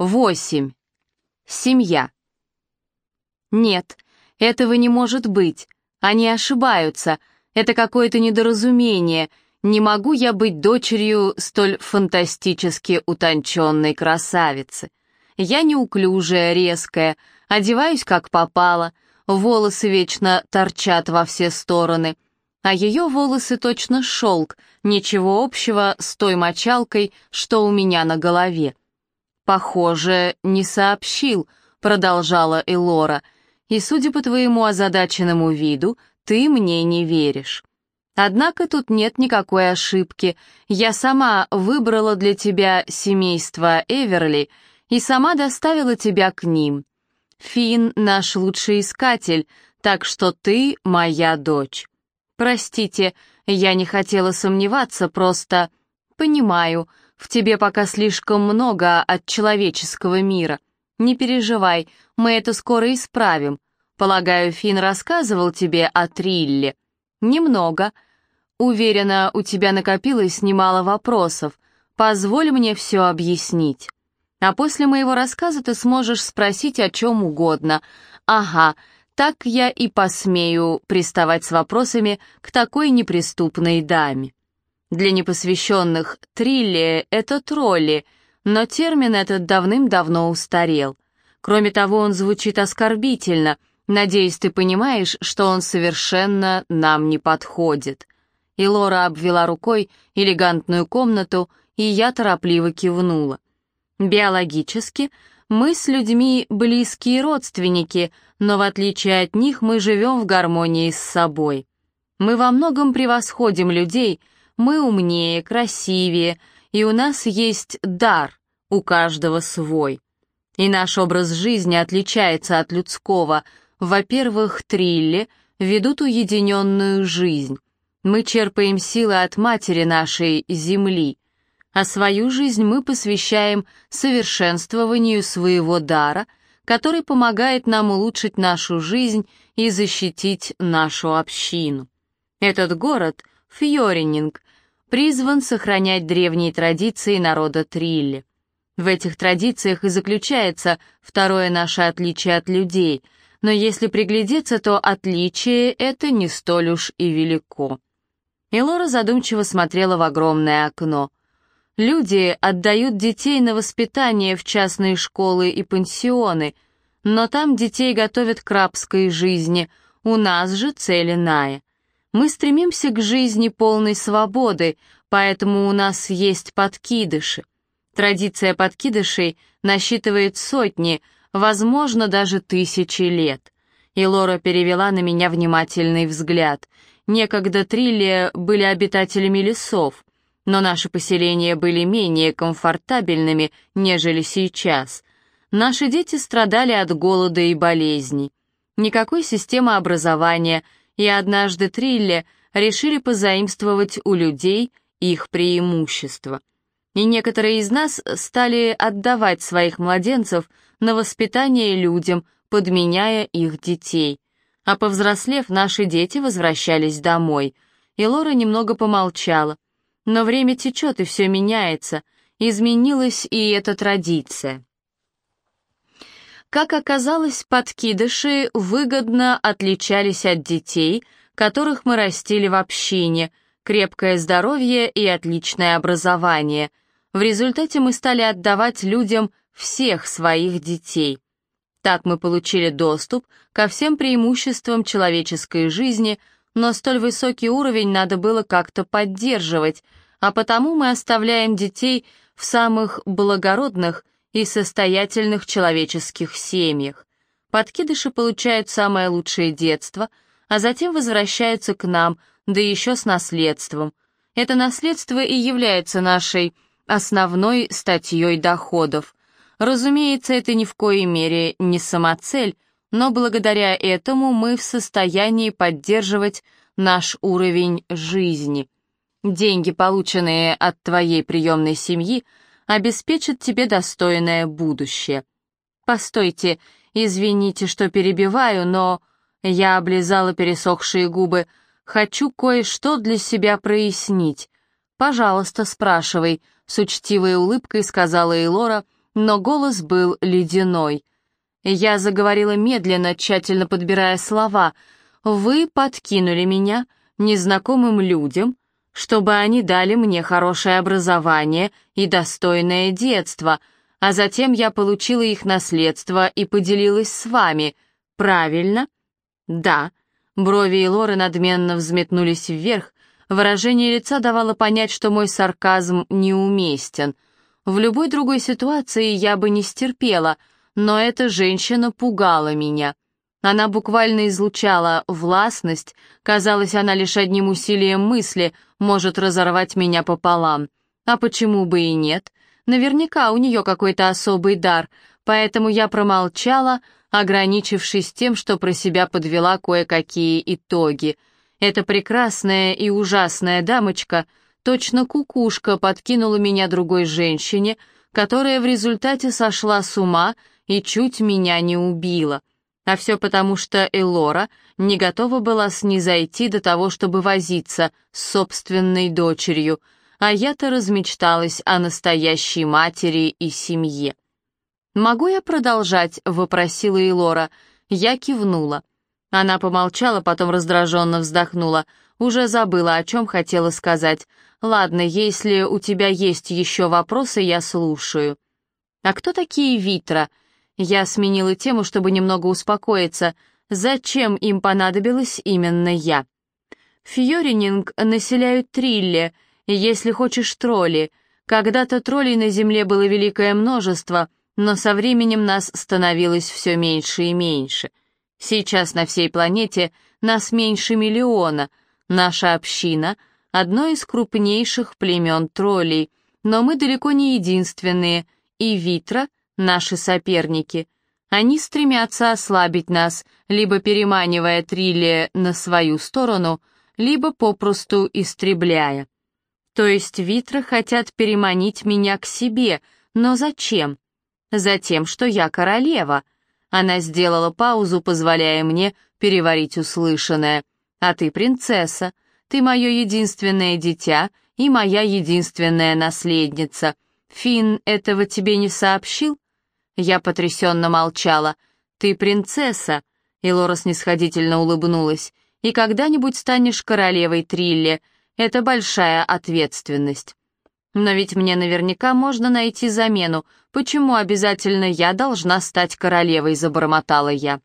Восемь. Семья. Нет, этого не может быть. Они ошибаются. Это какое-то недоразумение. Не могу я быть дочерью столь фантастически утонченной красавицы. Я неуклюжая, резкая, одеваюсь как попало, волосы вечно торчат во все стороны, а ее волосы точно шелк, ничего общего с той мочалкой, что у меня на голове. «Похоже, не сообщил», — продолжала Элора, «и, судя по твоему озадаченному виду, ты мне не веришь. Однако тут нет никакой ошибки. Я сама выбрала для тебя семейство Эверли и сама доставила тебя к ним. Финн — наш лучший искатель, так что ты моя дочь. Простите, я не хотела сомневаться, просто... Понимаю, в тебе пока слишком много от человеческого мира. Не переживай, мы это скоро исправим. Полагаю, Финн рассказывал тебе о Трилле. Немного. Уверена, у тебя накопилось немало вопросов. Позволь мне все объяснить. А после моего рассказа ты сможешь спросить о чем угодно. Ага, так я и посмею приставать с вопросами к такой неприступной даме. Для непосвященных трилли — это тролли, но термин этот давным-давно устарел. Кроме того, он звучит оскорбительно. Надеюсь, ты понимаешь, что он совершенно нам не подходит. И Лора обвела рукой элегантную комнату, и я торопливо кивнула. Биологически мы с людьми близкие родственники, но в отличие от них мы живем в гармонии с собой. Мы во многом превосходим людей — мы умнее, красивее, и у нас есть дар, у каждого свой. И наш образ жизни отличается от людского. Во-первых, трилли ведут уединенную жизнь. Мы черпаем силы от матери нашей земли, а свою жизнь мы посвящаем совершенствованию своего дара, который помогает нам улучшить нашу жизнь и защитить нашу общину. Этот город — Фьорининг, призван сохранять древние традиции народа Трилли. В этих традициях и заключается второе наше отличие от людей, но если приглядеться, то отличие это не столь уж и велико. Элора задумчиво смотрела в огромное окно. Люди отдают детей на воспитание в частные школы и пансионы, но там детей готовят к рабской жизни, у нас же цель иная. Мы стремимся к жизни полной свободы, поэтому у нас есть подкидыши. Традиция подкидышей насчитывает сотни, возможно, даже тысячи лет. И Лора перевела на меня внимательный взгляд. Некогда Триллия были обитателями лесов, но наши поселения были менее комфортабельными, нежели сейчас. Наши дети страдали от голода и болезней. Никакой системы образования – и однажды Трилле решили позаимствовать у людей их преимущества. И некоторые из нас стали отдавать своих младенцев на воспитание людям, подменяя их детей. А повзрослев, наши дети возвращались домой. И Лора немного помолчала. Но время течет, и все меняется. Изменилась и эта традиция. Как оказалось, подкидыши выгодно отличались от детей, которых мы растили в общине, крепкое здоровье и отличное образование. В результате мы стали отдавать людям всех своих детей. Так мы получили доступ ко всем преимуществам человеческой жизни, но столь высокий уровень надо было как-то поддерживать, а потому мы оставляем детей в самых благородных и состоятельных человеческих семьях. Подкидыши получают самое лучшее детство, а затем возвращаются к нам, да еще с наследством. Это наследство и является нашей основной статьей доходов. Разумеется, это ни в коей мере не самоцель, но благодаря этому мы в состоянии поддерживать наш уровень жизни. Деньги, полученные от твоей приемной семьи, обеспечит тебе достойное будущее. Постойте, извините, что перебиваю, но... Я облизала пересохшие губы. Хочу кое-что для себя прояснить. Пожалуйста, спрашивай, с учтивой улыбкой сказала Элора, но голос был ледяной. Я заговорила медленно, тщательно подбирая слова. «Вы подкинули меня незнакомым людям, чтобы они дали мне хорошее образование и достойное детство, а затем я получила их наследство и поделилась с вами. Правильно?» «Да». Брови Лоры надменно взметнулись вверх, выражение лица давало понять, что мой сарказм неуместен. В любой другой ситуации я бы не стерпела, но эта женщина пугала меня. Она буквально излучала властность, казалось, она лишь одним усилием мысли может разорвать меня пополам. А почему бы и нет? Наверняка у нее какой-то особый дар, поэтому я промолчала, ограничившись тем, что про себя подвела кое-какие итоги. Эта прекрасная и ужасная дамочка, точно кукушка, подкинула меня другой женщине, которая в результате сошла с ума и чуть меня не убила. А все потому, что Элора не готова была снизойти до того, чтобы возиться с собственной дочерью, а я-то размечталась о настоящей матери и семье. «Могу я продолжать?» — вопросила Элора. Я кивнула. Она помолчала, потом раздраженно вздохнула. Уже забыла, о чем хотела сказать. «Ладно, если у тебя есть еще вопросы, я слушаю». «А кто такие Витра?» Я сменила тему, чтобы немного успокоиться. Зачем им понадобилась именно я? Фьорининг населяют трилле, если хочешь тролли. Когда-то троллей на Земле было великое множество — но со временем нас становилось все меньше и меньше. Сейчас на всей планете нас меньше миллиона. Наша община — одно из крупнейших племен троллей, но мы далеко не единственные, и Витра — наши соперники. Они стремятся ослабить нас, либо переманивая Триллия на свою сторону, либо попросту истребляя. То есть Витра хотят переманить меня к себе, но зачем? Затем, что я королева. Она сделала паузу, позволяя мне переварить услышанное. А ты принцесса. Ты мое единственное дитя и моя единственная наследница. Фин этого тебе не сообщил? Я потрясенно молчала. Ты принцесса. И Лора снисходительно улыбнулась. И когда-нибудь станешь королевой Трилле. Это большая ответственность. Но ведь мне наверняка можно найти замену. Почему обязательно я должна стать королевой, забормотала я.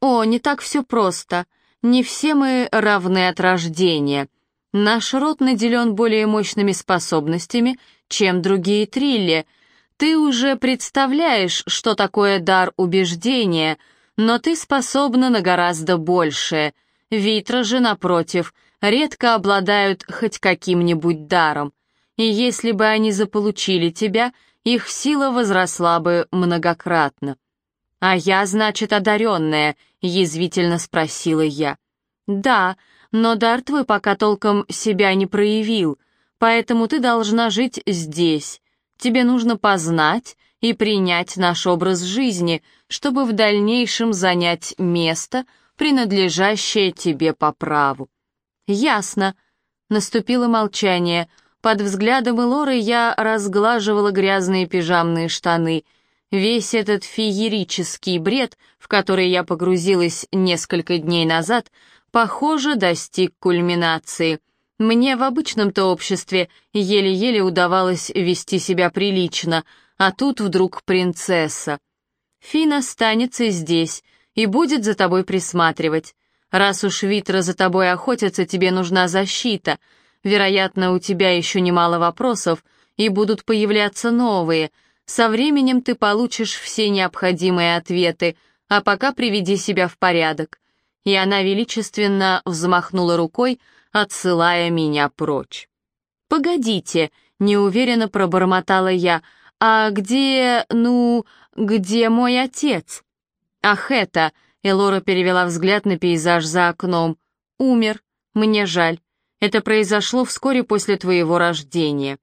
О, не так все просто. Не все мы равны от рождения. Наш род наделен более мощными способностями, чем другие трилли. Ты уже представляешь, что такое дар убеждения, но ты способна на гораздо большее. Витра же, напротив, — редко обладают хоть каким-нибудь даром, и если бы они заполучили тебя, их сила возросла бы многократно. «А я, значит, одаренная?» — язвительно спросила я. «Да, но дар твой пока толком себя не проявил, поэтому ты должна жить здесь. Тебе нужно познать и принять наш образ жизни, чтобы в дальнейшем занять место, принадлежащее тебе по праву. «Ясно». Наступило молчание. Под взглядом Элоры я разглаживала грязные пижамные штаны. Весь этот феерический бред, в который я погрузилась несколько дней назад, похоже, достиг кульминации. Мне в обычном-то обществе еле-еле удавалось вести себя прилично, а тут вдруг принцесса. Фин останется здесь и будет за тобой присматривать. Раз уж Витра за тобой охотятся, тебе нужна защита. Вероятно, у тебя еще немало вопросов, и будут появляться новые. Со временем ты получишь все необходимые ответы, а пока приведи себя в порядок». И она величественно взмахнула рукой, отсылая меня прочь. «Погодите», — неуверенно пробормотала я, «а где, ну, где мой отец?» «Ах это», Элора перевела взгляд на пейзаж за окном. «Умер. Мне жаль. Это произошло вскоре после твоего рождения.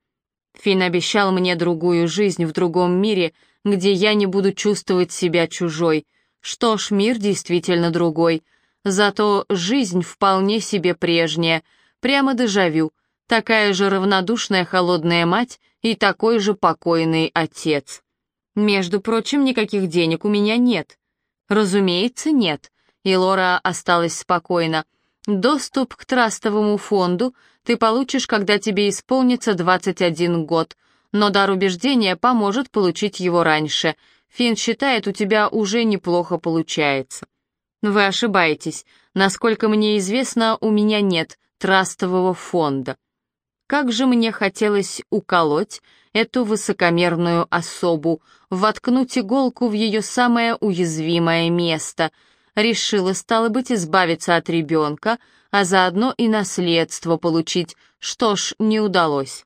Фин обещал мне другую жизнь в другом мире, где я не буду чувствовать себя чужой. Что ж, мир действительно другой. Зато жизнь вполне себе прежняя. Прямо дежавю. такая же равнодушная холодная мать и такой же покойный отец. Между прочим, никаких денег у меня нет. Разумеется, нет. И Лора осталась спокойна. Доступ к трастовому фонду ты получишь, когда тебе исполнится 21 год, но дар убеждения поможет получить его раньше. Финн считает, у тебя уже неплохо получается. Вы ошибаетесь. Насколько мне известно, у меня нет трастового фонда. Как же мне хотелось уколоть эту высокомерную особу, воткнуть иголку в ее самое уязвимое место. Решила, стало быть, избавиться от ребенка, а заодно и наследство получить. Что ж, не удалось.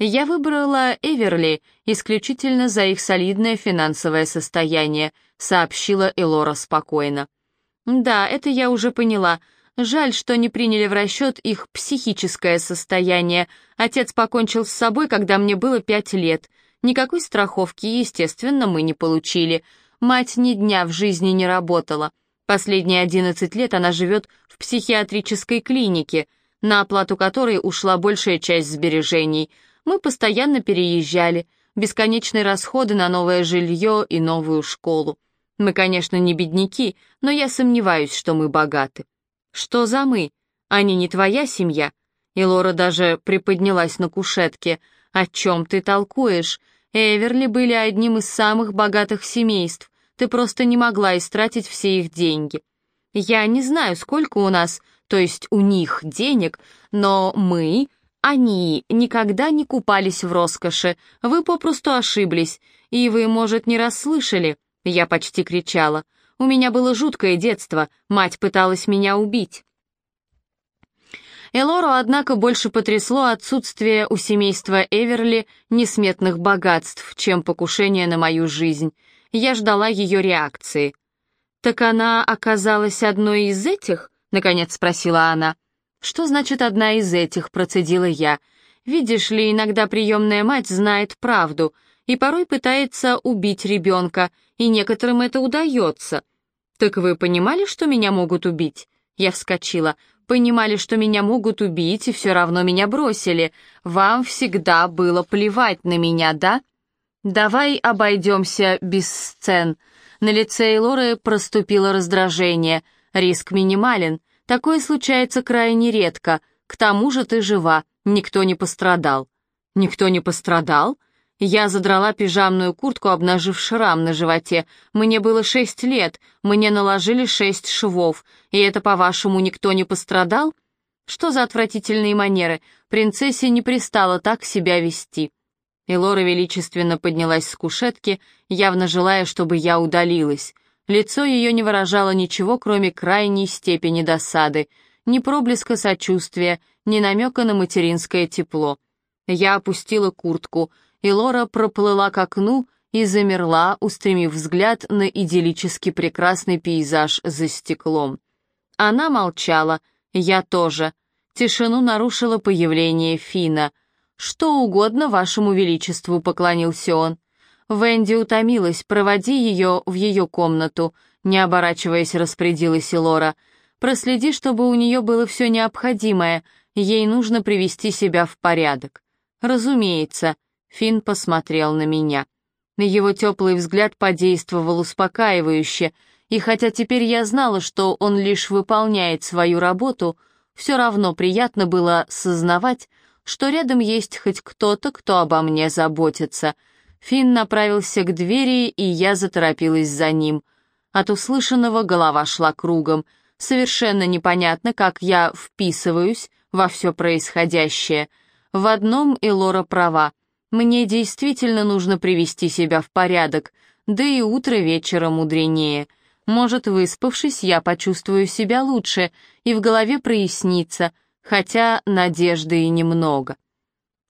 Я выбрала Эверли исключительно за их солидное финансовое состояние, сообщила Элора спокойно. Да, это я уже поняла. Жаль, что не приняли в расчет их психическое состояние. Отец покончил с собой, когда мне было пять лет. Никакой страховки, естественно, мы не получили. Мать ни дня в жизни не работала. Последние одиннадцать лет она живет в психиатрической клинике, на оплату которой ушла большая часть сбережений — мы постоянно переезжали, бесконечные расходы на новое жилье и новую школу. Мы, конечно, не бедняки, но я сомневаюсь, что мы богаты. Что за мы? Они не твоя семья? И Лора даже приподнялась на кушетке. О чем ты толкуешь? Эверли были одним из самых богатых семейств. Ты просто не могла истратить все их деньги. Я не знаю, сколько у нас, то есть у них денег, но мы они никогда не купались в роскоши, вы попросту ошиблись, и вы, может, не расслышали. Я почти кричала. У меня было жуткое детство, мать пыталась меня убить. Элору, однако, больше потрясло отсутствие у семейства Эверли несметных богатств, чем покушение на мою жизнь. Я ждала ее реакции. «Так она оказалась одной из этих?» — наконец спросила она. «Что значит одна из этих?» — процедила я. «Видишь ли, иногда приемная мать знает правду и порой пытается убить ребенка, и некоторым это удается». «Так вы понимали, что меня могут убить?» Я вскочила. «Понимали, что меня могут убить, и все равно меня бросили. Вам всегда было плевать на меня, да?» «Давай обойдемся без сцен». На лице Элоры проступило раздражение. Риск минимален. Такое случается крайне редко. К тому же ты жива, никто не пострадал». «Никто не пострадал?» Я задрала пижамную куртку, обнажив шрам на животе. Мне было шесть лет, мне наложили шесть швов. И это, по-вашему, никто не пострадал? Что за отвратительные манеры? Принцессе не пристало так себя вести. И Лора величественно поднялась с кушетки, явно желая, чтобы я удалилась. Лицо ее не выражало ничего, кроме крайней степени досады, ни проблеска сочувствия, ни намека на материнское тепло. Я опустила куртку, и Лора проплыла к окну и замерла, устремив взгляд на идиллически прекрасный пейзаж за стеклом. Она молчала, я тоже. Тишину нарушило появление Фина. «Что угодно вашему величеству», — поклонился он. Венди утомилась, проводи ее в ее комнату, не оборачиваясь, распорядилась Лора. Проследи, чтобы у нее было все необходимое, ей нужно привести себя в порядок. Разумеется, Финн посмотрел на меня. Его теплый взгляд подействовал успокаивающе, и хотя теперь я знала, что он лишь выполняет свою работу, все равно приятно было сознавать, что рядом есть хоть кто-то, кто обо мне заботится — Финн направился к двери, и я заторопилась за ним. От услышанного голова шла кругом. Совершенно непонятно, как я вписываюсь во все происходящее. В одном Элора права. Мне действительно нужно привести себя в порядок, да и утро вечера мудренее. Может, выспавшись, я почувствую себя лучше, и в голове прояснится, хотя надежды и немного.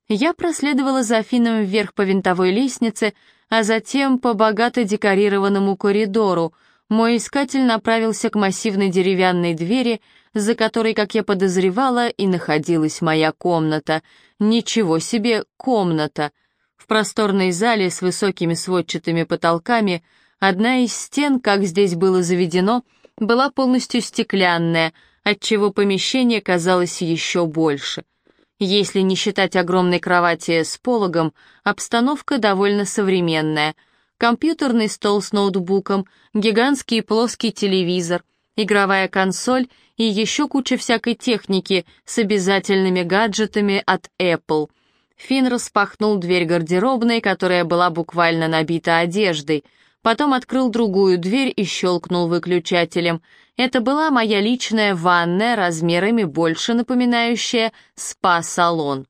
Я проследовала за Афином вверх по винтовой лестнице, а затем по богато декорированному коридору. Мой искатель направился к массивной деревянной двери, за которой, как я подозревала, и находилась моя комната. Ничего себе комната! В просторной зале с высокими сводчатыми потолками одна из стен, как здесь было заведено, была полностью стеклянная, отчего помещение казалось еще больше — Если не считать огромной кровати с пологом, обстановка довольно современная. Компьютерный стол с ноутбуком, гигантский плоский телевизор, игровая консоль и еще куча всякой техники с обязательными гаджетами от Apple. Финн распахнул дверь гардеробной, которая была буквально набита одеждой, потом открыл другую дверь и щелкнул выключателем — это была моя личная ванная, размерами больше напоминающая спа-салон.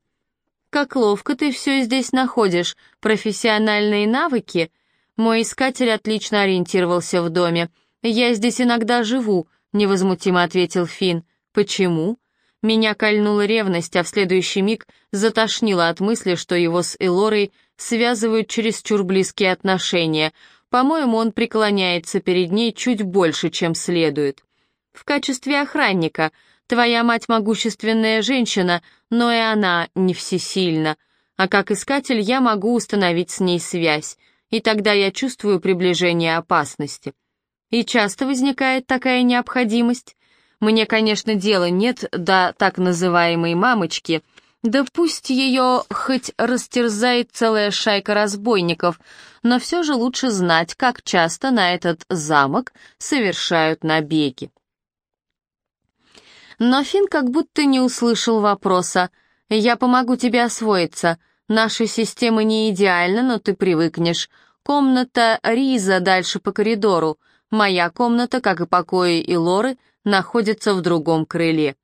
«Как ловко ты все здесь находишь, профессиональные навыки?» Мой искатель отлично ориентировался в доме. «Я здесь иногда живу», — невозмутимо ответил Финн. «Почему?» Меня кольнула ревность, а в следующий миг затошнило от мысли, что его с Элорой связывают чересчур близкие отношения — по-моему, он преклоняется перед ней чуть больше, чем следует. В качестве охранника твоя мать могущественная женщина, но и она не всесильна. А как искатель я могу установить с ней связь, и тогда я чувствую приближение опасности. И часто возникает такая необходимость. Мне, конечно, дела нет до так называемой «мамочки», да пусть ее хоть растерзает целая шайка разбойников, но все же лучше знать, как часто на этот замок совершают набеги. Но Финн как будто не услышал вопроса. «Я помогу тебе освоиться. Наша система не идеальна, но ты привыкнешь. Комната Риза дальше по коридору. Моя комната, как и покои и Лоры, находится в другом крыле.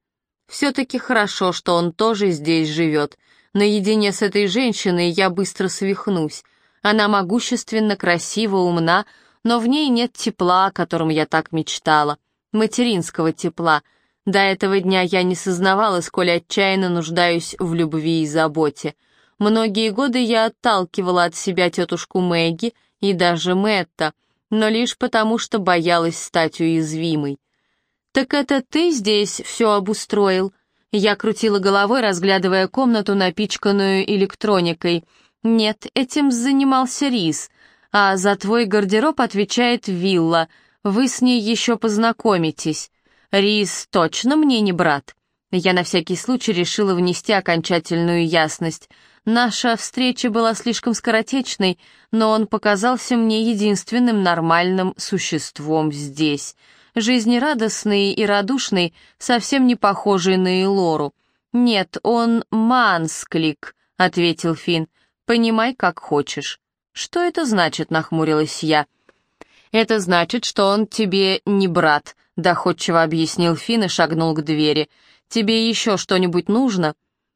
Все-таки хорошо, что он тоже здесь живет. Наедине с этой женщиной я быстро свихнусь. Она могущественно, красива, умна, но в ней нет тепла, о котором я так мечтала. Материнского тепла. До этого дня я не сознавала, сколь отчаянно нуждаюсь в любви и заботе. Многие годы я отталкивала от себя тетушку Мэгги и даже Мэтта, но лишь потому, что боялась стать уязвимой. «Так это ты здесь все обустроил?» Я крутила головой, разглядывая комнату, напичканную электроникой. «Нет, этим занимался Рис, а за твой гардероб отвечает Вилла. Вы с ней еще познакомитесь. Рис точно мне не брат?» Я на всякий случай решила внести окончательную ясность. Наша встреча была слишком скоротечной, но он показался мне единственным нормальным существом здесь — жизнерадостный и радушный, совсем не похожий на Элору. «Нет, он Мансклик», — ответил Финн. «Понимай, как хочешь». «Что это значит?» — нахмурилась я. «Это значит, что он тебе не брат», — доходчиво объяснил Финн и шагнул к двери. «Тебе еще что-нибудь нужно?»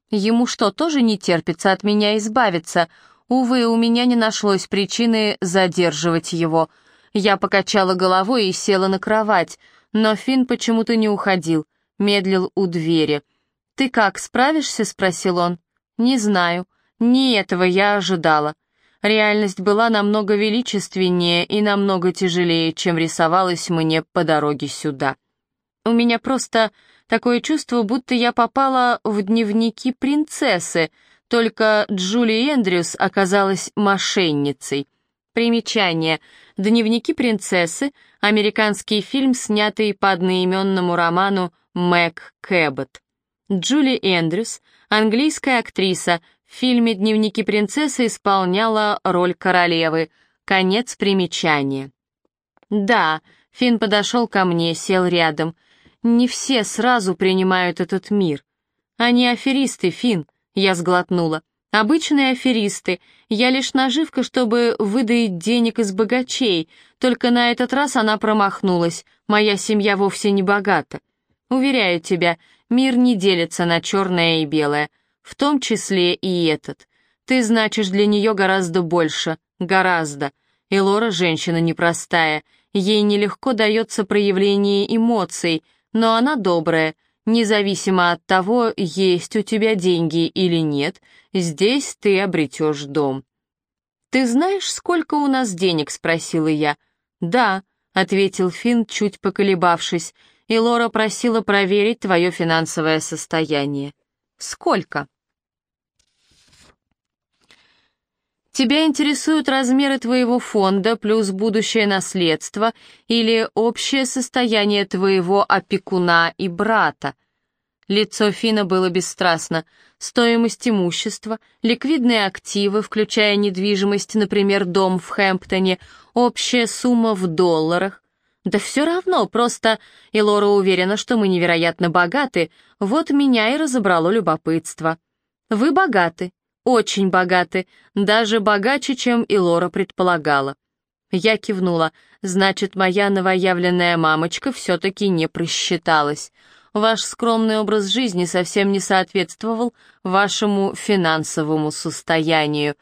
«Ему что, тоже не терпится от меня избавиться?» Увы, у меня не нашлось причины задерживать его. Я покачала головой и села на кровать, но Финн почему-то не уходил, медлил у двери. «Ты как, справишься?» — спросил он. «Не знаю. Не этого я ожидала». Реальность была намного величественнее и намного тяжелее, чем рисовалась мне по дороге сюда. У меня просто такое чувство, будто я попала в дневники принцессы, только Джули Эндрюс оказалась мошенницей. Примечание. «Дневники принцессы» — американский фильм, снятый по одноименному роману Мэг Кэббот. Джули Эндрюс, английская актриса, в фильме «Дневники принцессы» исполняла роль королевы. Конец примечания. «Да», — Финн подошел ко мне, сел рядом. «Не все сразу принимают этот мир. Они аферисты, Финн», — я сглотнула. Обычные аферисты. Я лишь наживка, чтобы выдаить денег из богачей. Только на этот раз она промахнулась. Моя семья вовсе не богата. Уверяю тебя, мир не делится на черное и белое. В том числе и этот. Ты значишь для нее гораздо больше. Гораздо. И Лора женщина непростая. Ей нелегко дается проявление эмоций, но она добрая, Независимо от того, есть у тебя деньги или нет, здесь ты обретешь дом. «Ты знаешь, сколько у нас денег?» — спросила я. «Да», — ответил Финн, чуть поколебавшись, и Лора просила проверить твое финансовое состояние. «Сколько?» Тебя интересуют размеры твоего фонда плюс будущее наследство или общее состояние твоего опекуна и брата. Лицо Фина было бесстрастно. Стоимость имущества, ликвидные активы, включая недвижимость, например, дом в Хэмптоне, общая сумма в долларах. Да все равно, просто... И Лора уверена, что мы невероятно богаты, вот меня и разобрало любопытство. Вы богаты, очень богаты, даже богаче, чем и Лора предполагала. Я кивнула. Значит, моя новоявленная мамочка все-таки не просчиталась. Ваш скромный образ жизни совсем не соответствовал вашему финансовому состоянию.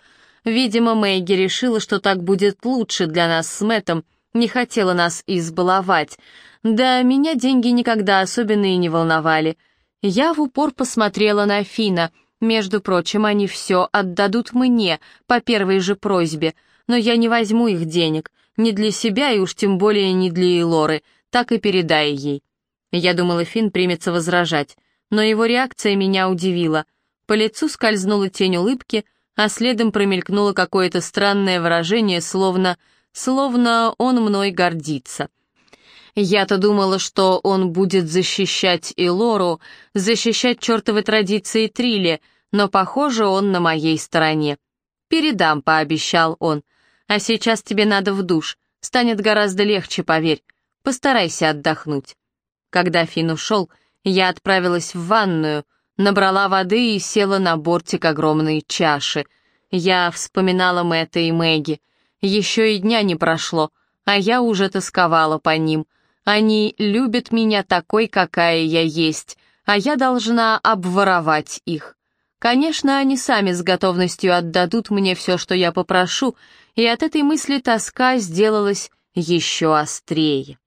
Видимо, Мэгги решила, что так будет лучше для нас с Мэттом, не хотела нас избаловать. Да, меня деньги никогда особенно и не волновали. Я в упор посмотрела на Фина. Между прочим, они все отдадут мне по первой же просьбе, но я не возьму их денег, ни для себя и уж тем более не для Элоры, так и передай ей. Я думала, Финн примется возражать, но его реакция меня удивила. По лицу скользнула тень улыбки, а следом промелькнуло какое-то странное выражение, словно... словно он мной гордится. Я-то думала, что он будет защищать и Лору, защищать чертовы традиции Трилли, но, похоже, он на моей стороне. «Передам», — пообещал он. «А сейчас тебе надо в душ. Станет гораздо легче, поверь. Постарайся отдохнуть». Когда Фин ушел, я отправилась в ванную, набрала воды и села на бортик огромной чаши. Я вспоминала Мэтта и Мэгги. Еще и дня не прошло, а я уже тосковала по ним. Они любят меня такой, какая я есть, а я должна обворовать их. Конечно, они сами с готовностью отдадут мне все, что я попрошу, и от этой мысли тоска сделалась еще острее.